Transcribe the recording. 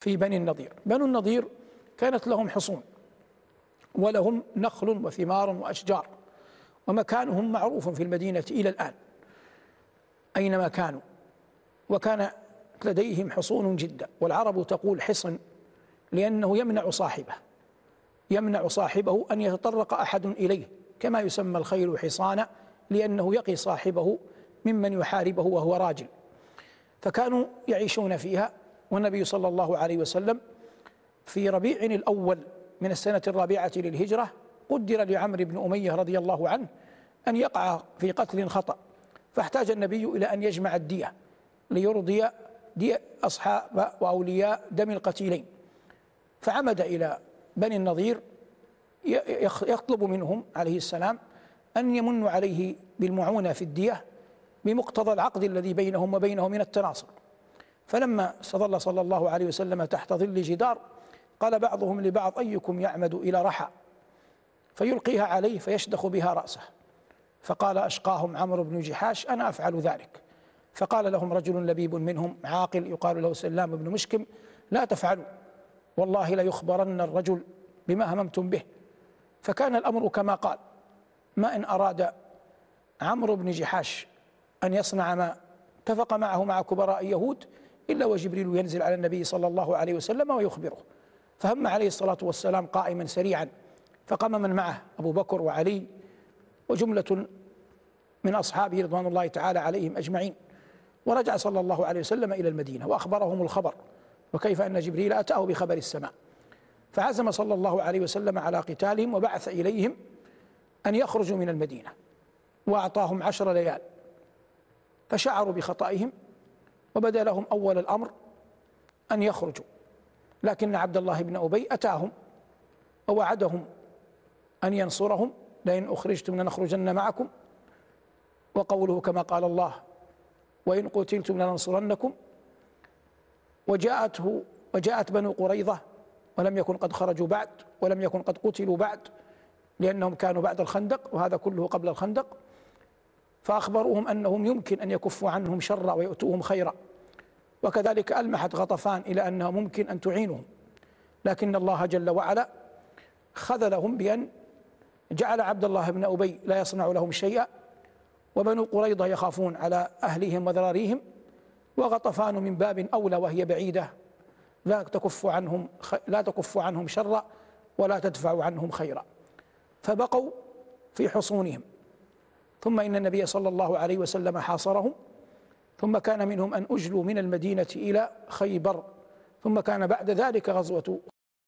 في بني النضير. بنو النضير كانت لهم حصون ولهم نخل وثمار وأشجار ومكانهم معروف في المدينة إلى الآن أينما كانوا. وكان لديهم حصون جدا والعرب تقول حصن لأنه يمنع صاحبه يمنع صاحبه أن يتطرق أحد إليه كما يسمى الخيل حصانا لأنه يقي صاحبه ممن يحاربه وهو راجل. فكانوا يعيشون فيها والنبي صلى الله عليه وسلم في ربيع الأول من السنة الرابعة للهجرة قدر لعمرو بن أمية رضي الله عنه أن يقع في قتل خطأ فاحتاج النبي إلى أن يجمع الدية ليرضي دي أصحاب وأولياء دم القتيلين فعمد إلى بني النضير يطلب منهم عليه السلام أن يمنوا عليه بالمعونة في الدية بمقتضى العقد الذي بينهم وبينه من التناصر. فلما استظل صلى الله عليه وسلم تحت ظل جدار قال بعضهم لبعض أيكم يعمد إلى رحى؟ فيلقيها عليه فيشدخ بها رأسه. فقال أشقاهم عمرو بن جحاش أنا أفعل ذلك. فقال لهم رجل لبيب منهم عاقل يقال له سلام بن مشكم لا تفعلوا والله ليخبرن الرجل بما هممتم به. فكان الأمر كما قال ما إن أراد عمرو بن جحاش أن يصنع ما اتفق معه مع كبراء يهود إلا وجبريل ينزل على النبي صلى الله عليه وسلم ويخبره. فهم عليه الصلاة والسلام قائما سريعا. فقام من معه أبو بكر وعلي وجملة من أصحابه رضوان الله تعالى عليهم أجمعين. ورجع صلى الله عليه وسلم إلى المدينة وأخبرهم الخبر. وكيف أن جبريل أتاه بخبر السماء. فعزم صلى الله عليه وسلم على قتالهم وبعث إليهم أن يخرجوا من المدينة. وأعطاهم عشر ليال. فشعروا بخطئهم وبدا لهم أول الأمر أن يخرجوا. لكن عبد الله بن أبي أتاهم ووعدهم أن ينصرهم. لئن أخرجتم لنخرجن معكم. وقوله كما قال الله وإن قتلتم لننصرنكم. وجاءته وجاءت بنو قريظة ولم يكن قد خرجوا بعد ولم يكن قد قتلوا بعد لأنهم كانوا بعد الخندق وهذا كله قبل الخندق. فأخبروهم أنهم يمكن أن يكفوا عنهم شرا ويؤتوهم خيرا. وكذلك ألمحت غطفان إلى أنها ممكن أن تعينهم. لكن الله جل وعلا خذلهم بأن جعل عبد الله بن أبي لا يصنع لهم شيئا وبنو قريضة يخافون على أهلهم وذراريهم وغطفان من باب أولى وهي بعيدة. لا تكف عنهم لا تكف عنهم شرا ولا تدفع عنهم خيرا. فبقوا في حصونهم. ثم إن النبي صلى الله عليه وسلم حاصرهم ثم كان منهم أن أجلوا من المدينة إلى خيبر ثم كان بعد ذلك غزوة